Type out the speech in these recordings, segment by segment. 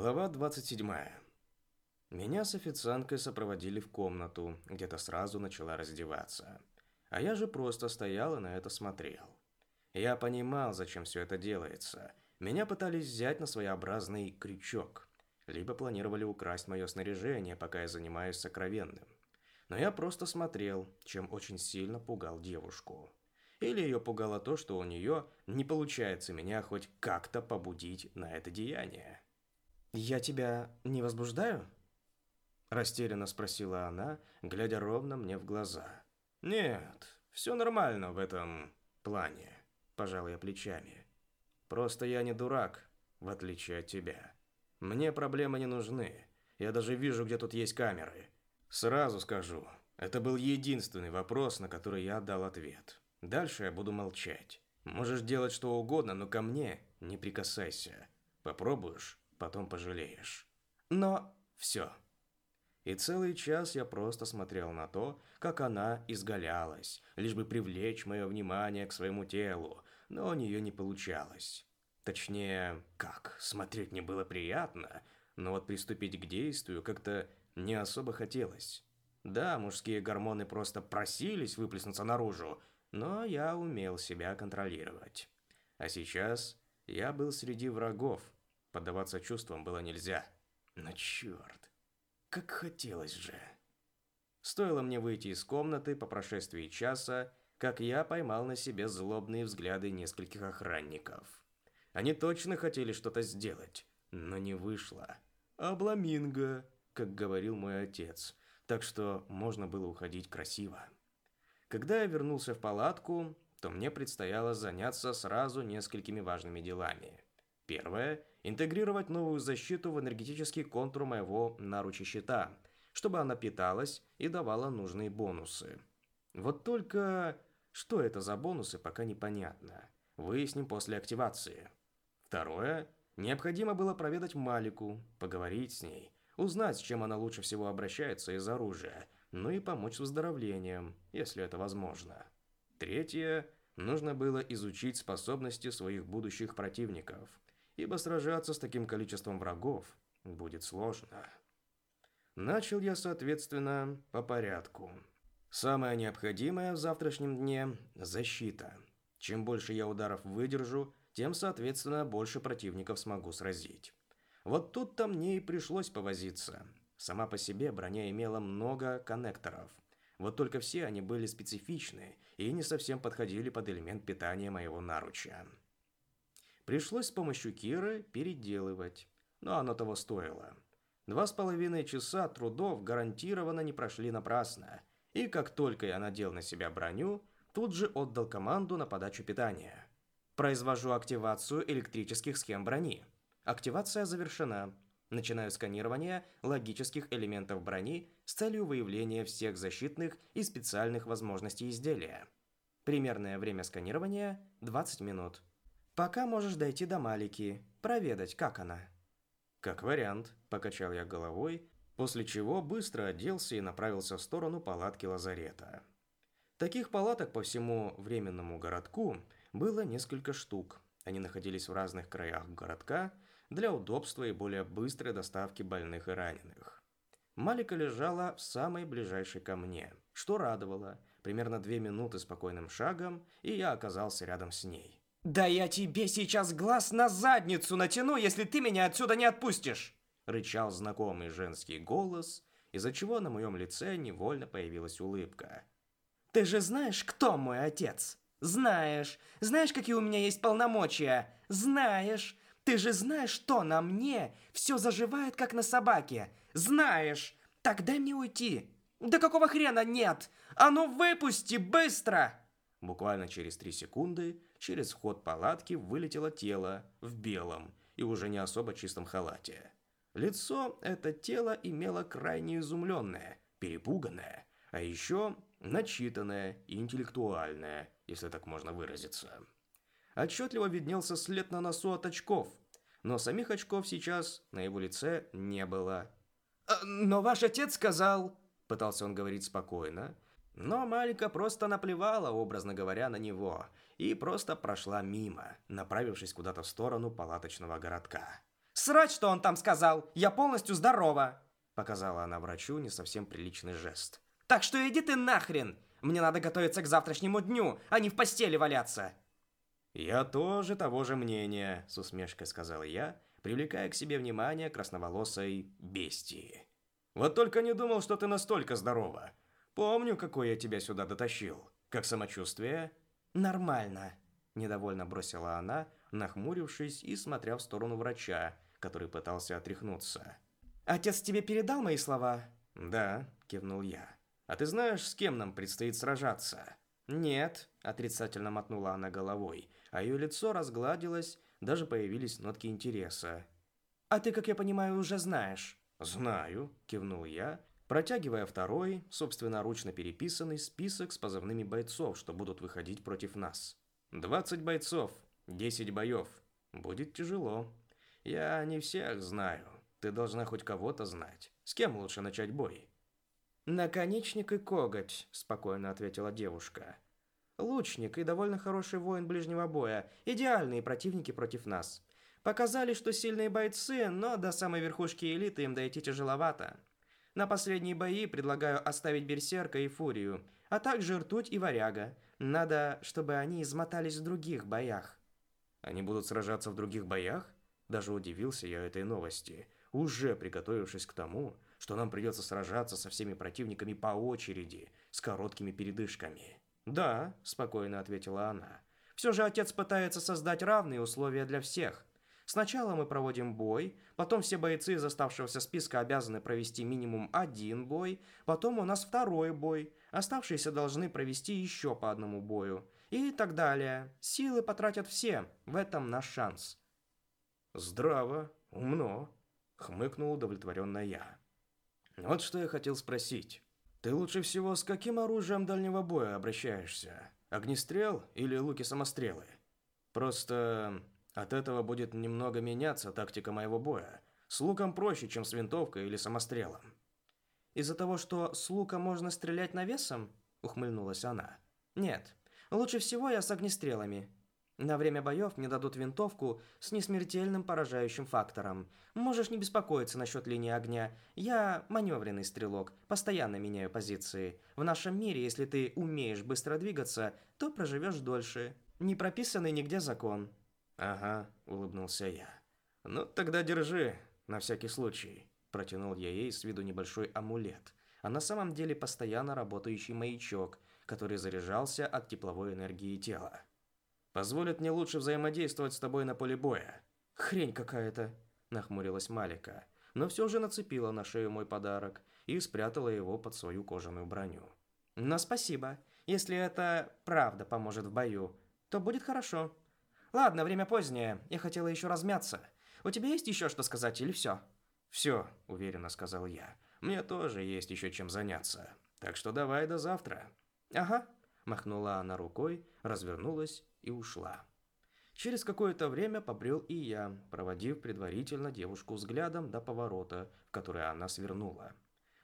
Глава 27. Меня с официанткой сопроводили в комнату, где-то сразу начала раздеваться. А я же просто стоял и на это смотрел. Я понимал, зачем все это делается. Меня пытались взять на своеобразный крючок. Либо планировали украсть мое снаряжение, пока я занимаюсь сокровенным. Но я просто смотрел, чем очень сильно пугал девушку. Или ее пугало то, что у нее не получается меня хоть как-то побудить на это деяние. «Я тебя не возбуждаю?» Растерянно спросила она, глядя ровно мне в глаза. «Нет, все нормально в этом плане», – пожал я плечами. «Просто я не дурак, в отличие от тебя. Мне проблемы не нужны. Я даже вижу, где тут есть камеры. Сразу скажу, это был единственный вопрос, на который я дал ответ. Дальше я буду молчать. Можешь делать что угодно, но ко мне не прикасайся. Попробуешь, потом пожалеешь. Но все. И целый час я просто смотрел на то, как она изгалялась, лишь бы привлечь мое внимание к своему телу, но у нее не получалось. Точнее, как, смотреть мне было приятно, но вот приступить к действию как-то не особо хотелось. Да, мужские гормоны просто просились выплеснуться наружу, но я умел себя контролировать. А сейчас я был среди врагов, Поддаваться чувствам было нельзя. Но черт, как хотелось же. Стоило мне выйти из комнаты по прошествии часа, как я поймал на себе злобные взгляды нескольких охранников. Они точно хотели что-то сделать, но не вышло. Обламинго, как говорил мой отец, так что можно было уходить красиво. Когда я вернулся в палатку, то мне предстояло заняться сразу несколькими важными делами. Первое интегрировать новую защиту в энергетический контур моего наруча щита, чтобы она питалась и давала нужные бонусы. Вот только что это за бонусы, пока непонятно. Выясним после активации. Второе. Необходимо было проведать Малику, поговорить с ней, узнать, с чем она лучше всего обращается из оружия, ну и помочь с выздоровлением, если это возможно. Третье. Нужно было изучить способности своих будущих противников – ибо сражаться с таким количеством врагов будет сложно. Начал я, соответственно, по порядку. Самое необходимое в завтрашнем дне – защита. Чем больше я ударов выдержу, тем, соответственно, больше противников смогу сразить. Вот тут-то мне и пришлось повозиться. Сама по себе броня имела много коннекторов. Вот только все они были специфичны и не совсем подходили под элемент питания моего наруча. Пришлось с помощью Киры переделывать, но оно того стоило. Два с половиной часа трудов гарантированно не прошли напрасно, и как только я надел на себя броню, тут же отдал команду на подачу питания. Произвожу активацию электрических схем брони. Активация завершена. Начинаю сканирование логических элементов брони с целью выявления всех защитных и специальных возможностей изделия. Примерное время сканирования – 20 минут. Пока можешь дойти до Малики, проведать, как она. Как вариант, покачал я головой, после чего быстро оделся и направился в сторону палатки лазарета. Таких палаток по всему временному городку было несколько штук. Они находились в разных краях городка для удобства и более быстрой доставки больных и раненых. Малика лежала в самой ближайшей ко мне, что радовало. Примерно две минуты спокойным шагом, и я оказался рядом с ней. «Да я тебе сейчас глаз на задницу натяну, если ты меня отсюда не отпустишь!» Рычал знакомый женский голос, из-за чего на моем лице невольно появилась улыбка. «Ты же знаешь, кто мой отец? Знаешь. Знаешь, какие у меня есть полномочия? Знаешь. Ты же знаешь, что на мне все заживает, как на собаке. Знаешь. Так дай мне уйти. Да какого хрена нет? А ну выпусти, быстро!» Буквально через три секунды через вход палатки вылетело тело в белом и уже не особо чистом халате. Лицо это тело имело крайне изумленное, перепуганное, а еще начитанное и интеллектуальное, если так можно выразиться. Отчетливо виднелся след на носу от очков, но самих очков сейчас на его лице не было. «Э, «Но ваш отец сказал...» Пытался он говорить спокойно, но Малика просто наплевала, образно говоря, на него и просто прошла мимо, направившись куда-то в сторону палаточного городка. Срать, что он там сказал! Я полностью здорова!» Показала она врачу не совсем приличный жест. «Так что иди ты нахрен! Мне надо готовиться к завтрашнему дню, а не в постели валяться!» «Я тоже того же мнения», — с усмешкой сказал я, привлекая к себе внимание красноволосой бестии. «Вот только не думал, что ты настолько здорова. Помню, какой я тебя сюда дотащил. Как самочувствие?» «Нормально», — недовольно бросила она, нахмурившись и смотря в сторону врача, который пытался отряхнуться. «Отец тебе передал мои слова?» «Да», — кивнул я. «А ты знаешь, с кем нам предстоит сражаться?» «Нет», — отрицательно мотнула она головой, а ее лицо разгладилось, даже появились нотки интереса. «А ты, как я понимаю, уже знаешь?» «Знаю», — кивнул я, протягивая второй, собственноручно переписанный список с позывными бойцов, что будут выходить против нас. «Двадцать бойцов, десять боев. Будет тяжело. Я не всех знаю. Ты должна хоть кого-то знать. С кем лучше начать бой?» «Наконечник и коготь», — спокойно ответила девушка. Лучник и довольно хороший воин ближнего боя, идеальные противники против нас. Показали, что сильные бойцы, но до самой верхушки элиты им дойти тяжеловато. На последние бои предлагаю оставить Берсерка и Фурию, а также Ртуть и Варяга. Надо, чтобы они измотались в других боях. Они будут сражаться в других боях? Даже удивился я этой новости, уже приготовившись к тому, что нам придется сражаться со всеми противниками по очереди, с короткими передышками. «Да», – спокойно ответила она. «Все же отец пытается создать равные условия для всех. Сначала мы проводим бой, потом все бойцы из оставшегося списка обязаны провести минимум один бой, потом у нас второй бой, оставшиеся должны провести еще по одному бою, и так далее. Силы потратят все, в этом наш шанс». «Здраво, умно», – хмыкнул удовлетворенно я. «Вот что я хотел спросить. Ты лучше всего с каким оружием дальнего боя обращаешься? Огнестрел или луки-самострелы? Просто от этого будет немного меняться тактика моего боя. С луком проще, чем с винтовкой или самострелом. Из-за того, что с лука можно стрелять навесом? Ухмыльнулась она. Нет, лучше всего я с огнестрелами. На время боев мне дадут винтовку с несмертельным поражающим фактором. Можешь не беспокоиться насчет линии огня. Я маневренный стрелок, постоянно меняю позиции. В нашем мире, если ты умеешь быстро двигаться, то проживешь дольше. Не прописанный нигде закон. Ага, улыбнулся я. Ну тогда держи, на всякий случай. Протянул я ей с виду небольшой амулет, а на самом деле постоянно работающий маячок, который заряжался от тепловой энергии тела. Позволит мне лучше взаимодействовать с тобой на поле боя. Хрень какая-то, нахмурилась Малика, но все же нацепила на шею мой подарок и спрятала его под свою кожаную броню. Но спасибо. Если это правда поможет в бою, то будет хорошо. Ладно, время позднее. Я хотела еще размяться. У тебя есть еще что сказать или все? Все, уверенно сказал я. Мне тоже есть еще чем заняться. Так что давай до завтра. Ага, махнула она рукой, развернулась и ушла. Через какое-то время побрел и я, проводив предварительно девушку взглядом до поворота, в который она свернула.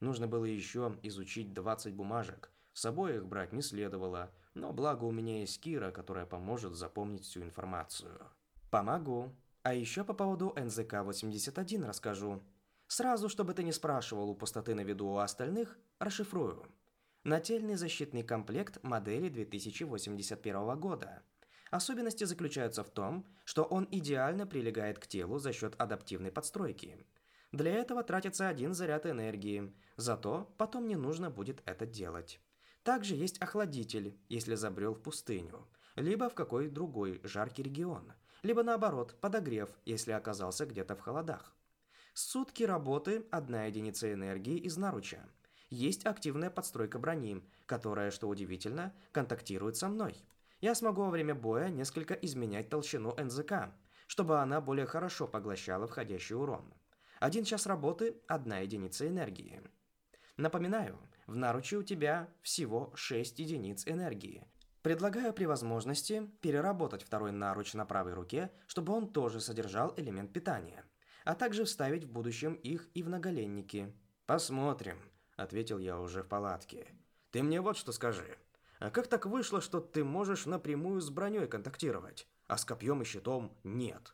Нужно было еще изучить 20 бумажек. С собой их брать не следовало, но благо у меня есть Кира, которая поможет запомнить всю информацию. Помогу. А еще по поводу НЗК-81 расскажу. Сразу, чтобы ты не спрашивал у пустоты на виду у остальных, расшифрую. Нательный защитный комплект модели 2081 года. Особенности заключаются в том, что он идеально прилегает к телу за счет адаптивной подстройки. Для этого тратится один заряд энергии, зато потом не нужно будет это делать. Также есть охладитель, если забрел в пустыню, либо в какой другой жаркий регион, либо наоборот, подогрев, если оказался где-то в холодах. Сутки работы – одна единица энергии из наруча. Есть активная подстройка брони, которая, что удивительно, контактирует со мной – я смогу во время боя несколько изменять толщину НЗК, чтобы она более хорошо поглощала входящий урон. Один час работы – одна единица энергии. Напоминаю, в наруче у тебя всего 6 единиц энергии. Предлагаю при возможности переработать второй наруч на правой руке, чтобы он тоже содержал элемент питания, а также вставить в будущем их и в наголенники. «Посмотрим», – ответил я уже в палатке. «Ты мне вот что скажи. А как так вышло, что ты можешь напрямую с броней контактировать, а с копьем и щитом нет?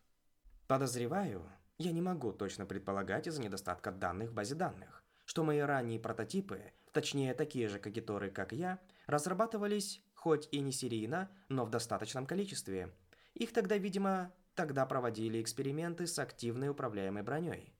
Подозреваю, Я не могу точно предполагать из-за недостатка данных в базе данных, что мои ранние прототипы, точнее такие же кагиторы, как я, разрабатывались хоть и не серийно, но в достаточном количестве. Их тогда, видимо, тогда проводили эксперименты с активной управляемой броней.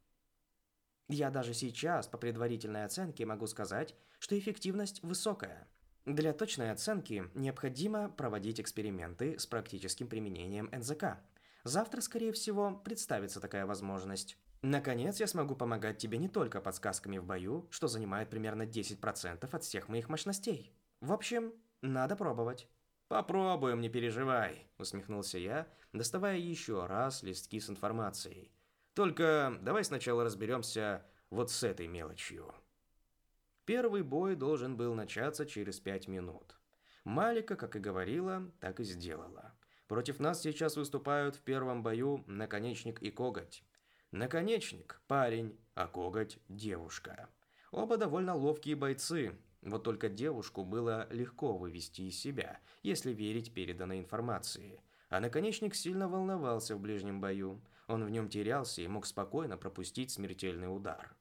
Я даже сейчас, по предварительной оценке, могу сказать, что эффективность высокая. Для точной оценки необходимо проводить эксперименты с практическим применением НЗК. Завтра, скорее всего, представится такая возможность. Наконец, я смогу помогать тебе не только подсказками в бою, что занимает примерно 10% от всех моих мощностей. В общем, надо пробовать. Попробуем, не переживай, усмехнулся я, доставая еще раз листки с информацией. Только давай сначала разберемся вот с этой мелочью. Первый бой должен был начаться через пять минут. Малика, как и говорила, так и сделала. Против нас сейчас выступают в первом бою Наконечник и Коготь. Наконечник – парень, а Коготь – девушка. Оба довольно ловкие бойцы, вот только девушку было легко вывести из себя, если верить переданной информации. А Наконечник сильно волновался в ближнем бою – он в нем терялся и мог спокойно пропустить смертельный удар.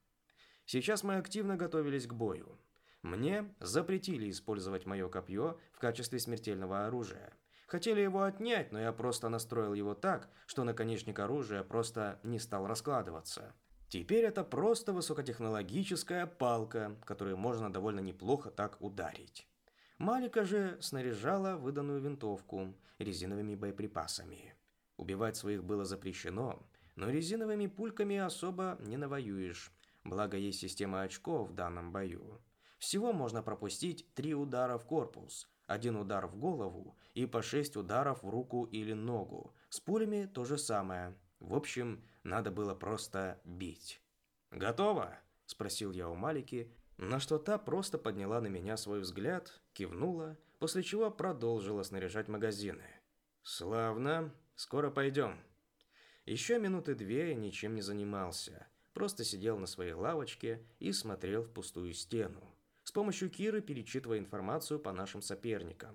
Сейчас мы активно готовились к бою. Мне запретили использовать мое копье в качестве смертельного оружия. Хотели его отнять, но я просто настроил его так, что наконечник оружия просто не стал раскладываться. Теперь это просто высокотехнологическая палка, которой можно довольно неплохо так ударить. Малика же снаряжала выданную винтовку резиновыми боеприпасами. Убивать своих было запрещено, но резиновыми пульками особо не навоюешь. Благо есть система очков в данном бою. Всего можно пропустить три удара в корпус, один удар в голову и по шесть ударов в руку или ногу. С пулями то же самое. В общем, надо было просто бить. «Готово?» – спросил я у Малики, на что та просто подняла на меня свой взгляд, кивнула, после чего продолжила снаряжать магазины. «Славно. Скоро пойдем». Еще минуты две я ничем не занимался. Просто сидел на своей лавочке и смотрел в пустую стену. С помощью Киры перечитывая информацию по нашим соперникам.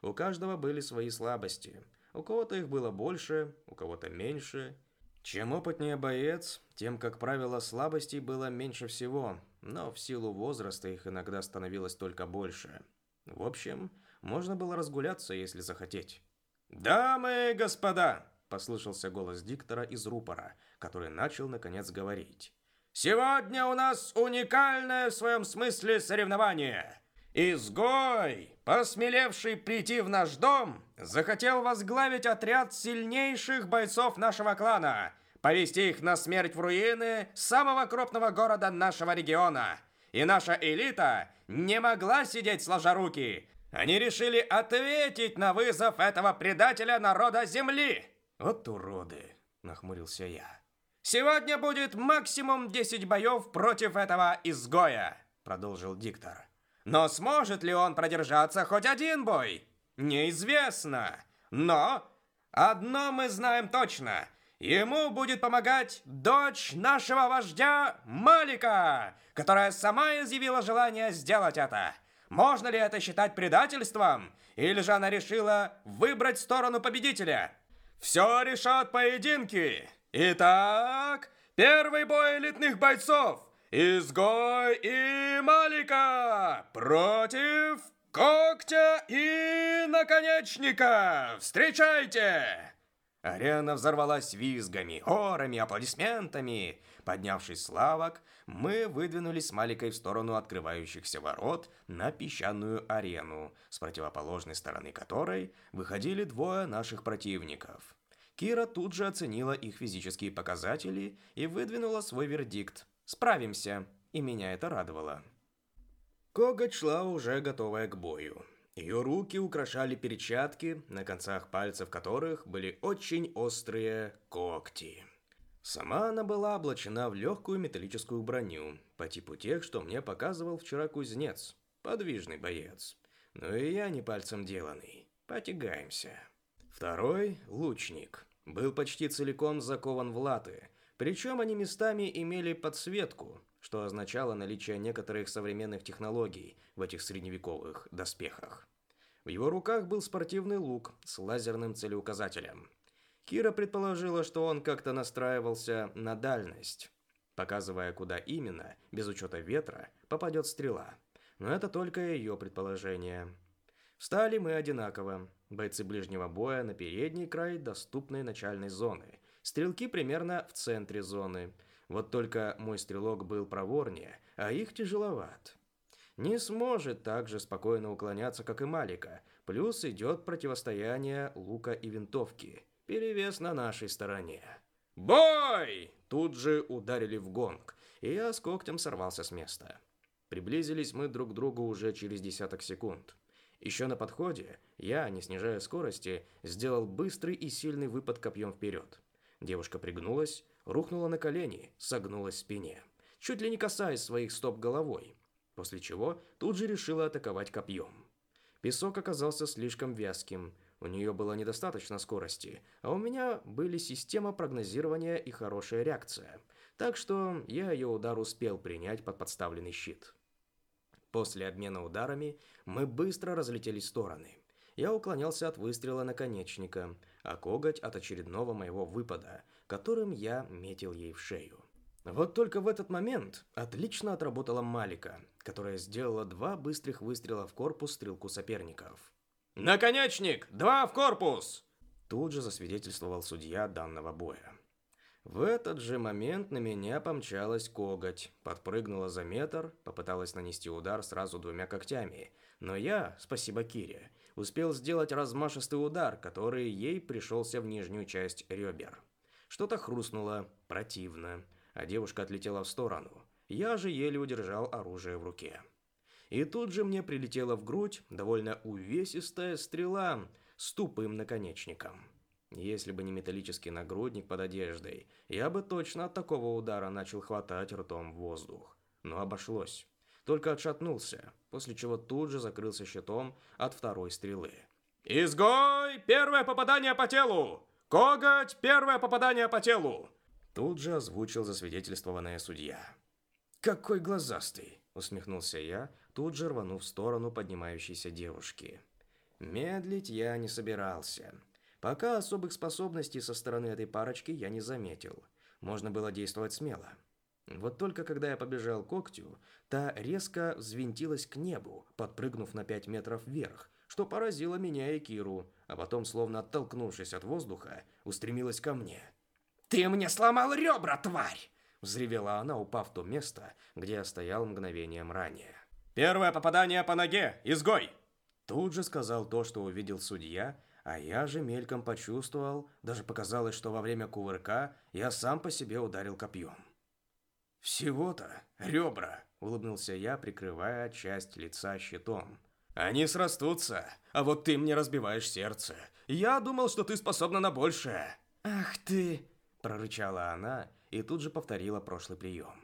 У каждого были свои слабости. У кого-то их было больше, у кого-то меньше. Чем опытнее боец, тем, как правило, слабостей было меньше всего, но в силу возраста их иногда становилось только больше. В общем, можно было разгуляться, если захотеть. «Дамы и господа!» – послышался голос диктора из рупора, который начал, наконец, говорить. «Сегодня у нас уникальное в своем смысле соревнование. Изгой, посмелевший прийти в наш дом, захотел возглавить отряд сильнейших бойцов нашего клана, повести их на смерть в руины самого крупного города нашего региона. И наша элита не могла сидеть сложа руки, они решили ответить на вызов этого предателя народа Земли. Вот уроды, нахмурился я. Сегодня будет максимум 10 боев против этого изгоя, продолжил диктор. Но сможет ли он продержаться хоть один бой? Неизвестно. Но одно мы знаем точно. Ему будет помогать дочь нашего вождя Малика, которая сама изъявила желание сделать это. Можно ли это считать предательством? Или же она решила выбрать сторону победителя? Все решат поединки. Итак, первый бой элитных бойцов. Изгой и Малика против Когтя и Наконечника. Встречайте! Арена взорвалась визгами, орами, аплодисментами. Поднявшись с лавок, мы выдвинулись с Маликой в сторону открывающихся ворот на песчаную арену, с противоположной стороны которой выходили двое наших противников. Кира тут же оценила их физические показатели и выдвинула свой вердикт. «Справимся!» И меня это радовало. Коготь шла уже готовая к бою. Ее руки украшали перчатки, на концах пальцев которых были очень острые когти. Сама она была облачена в легкую металлическую броню, по типу тех, что мне показывал вчера кузнец. Подвижный боец. Но и я не пальцем деланный. Потягаемся. Второй, лучник, был почти целиком закован в латы, причем они местами имели подсветку, что означало наличие некоторых современных технологий в этих средневековых доспехах. В его руках был спортивный лук с лазерным целеуказателем. Кира предположила, что он как-то настраивался на дальность, показывая, куда именно, без учета ветра, попадет стрела. Но это только ее предположение. Встали мы одинаково. Бойцы ближнего боя на передний край доступной начальной зоны. Стрелки примерно в центре зоны. Вот только мой стрелок был проворнее, а их тяжеловат. Не сможет так же спокойно уклоняться, как и Малика. Плюс идет противостояние лука и винтовки. Перевес на нашей стороне. «Бой!» Тут же ударили в гонг, и я с когтем сорвался с места. Приблизились мы друг к другу уже через десяток секунд. Еще на подходе я, не снижая скорости, сделал быстрый и сильный выпад копьем вперед. Девушка пригнулась, рухнула на колени, согнулась в спине, чуть ли не касаясь своих стоп головой, после чего тут же решила атаковать копьем. Песок оказался слишком вязким, у нее было недостаточно скорости, а у меня были система прогнозирования и хорошая реакция, так что я ее удар успел принять под подставленный щит. После обмена ударами мы быстро разлетелись в стороны. Я уклонялся от выстрела наконечника, а коготь от очередного моего выпада, которым я метил ей в шею. Вот только в этот момент отлично отработала Малика, которая сделала два быстрых выстрела в корпус стрелку соперников. «Наконечник! Два в корпус!» Тут же засвидетельствовал судья данного боя. В этот же момент на меня помчалась коготь, подпрыгнула за метр, попыталась нанести удар сразу двумя когтями, но я, спасибо Кире, успел сделать размашистый удар, который ей пришелся в нижнюю часть ребер. Что-то хрустнуло, противно, а девушка отлетела в сторону. Я же еле удержал оружие в руке. И тут же мне прилетела в грудь довольно увесистая стрела с тупым наконечником. Если бы не металлический нагрудник под одеждой, я бы точно от такого удара начал хватать ртом воздух. Но обошлось. Только отшатнулся, после чего тут же закрылся щитом от второй стрелы. «Изгой! Первое попадание по телу! Коготь! Первое попадание по телу!» Тут же озвучил засвидетельствованная судья. «Какой глазастый!» — усмехнулся я, тут же рванув в сторону поднимающейся девушки. Медлить я не собирался. Пока особых способностей со стороны этой парочки я не заметил. Можно было действовать смело. Вот только когда я побежал к когтю, та резко взвинтилась к небу, подпрыгнув на 5 метров вверх, что поразило меня и Киру, а потом, словно оттолкнувшись от воздуха, устремилась ко мне. «Ты мне сломал ребра, тварь!» Взревела она, упав в то место, где я стоял мгновением ранее. «Первое попадание по ноге! Изгой!» Тут же сказал то, что увидел судья, а я же мельком почувствовал, даже показалось, что во время кувырка я сам по себе ударил копьем. «Всего-то ребра», — улыбнулся я, прикрывая часть лица щитом. «Они срастутся, а вот ты мне разбиваешь сердце. Я думал, что ты способна на большее». «Ах ты!» – прорычала она и тут же повторила прошлый прием.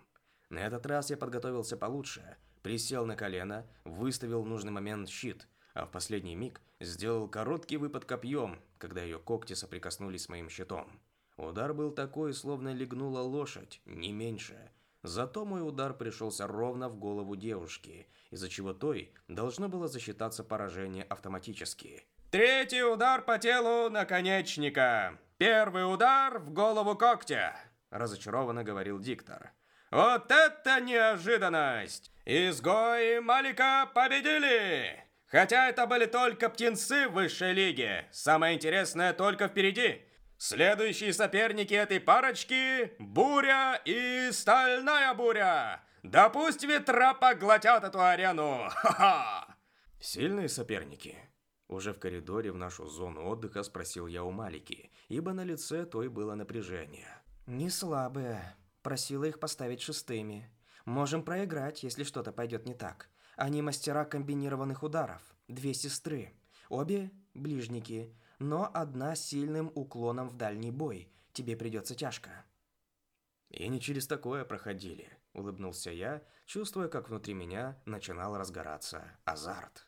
На этот раз я подготовился получше, присел на колено, выставил в нужный момент щит – а в последний миг сделал короткий выпад копьем, когда ее когти соприкоснулись с моим щитом. Удар был такой, словно легнула лошадь, не меньше. Зато мой удар пришелся ровно в голову девушки, из-за чего той должно было засчитаться поражение автоматически. «Третий удар по телу наконечника! Первый удар в голову когтя!» разочарованно говорил диктор. «Вот это неожиданность! Изгои Малика победили!» Хотя это были только птенцы в высшей лиге. Самое интересное только впереди. Следующие соперники этой парочки – Буря и Стальная Буря. Да пусть ветра поглотят эту арену. Ха-ха! Сильные соперники. Уже в коридоре в нашу зону отдыха спросил я у Малики, ибо на лице той было напряжение. Не слабые. Просила их поставить шестыми. Можем проиграть, если что-то пойдет не так. Они мастера комбинированных ударов, две сестры. Обе ближники, но одна с сильным уклоном в дальний бой. Тебе придется тяжко. И не через такое проходили, улыбнулся я, чувствуя, как внутри меня начинал разгораться азарт.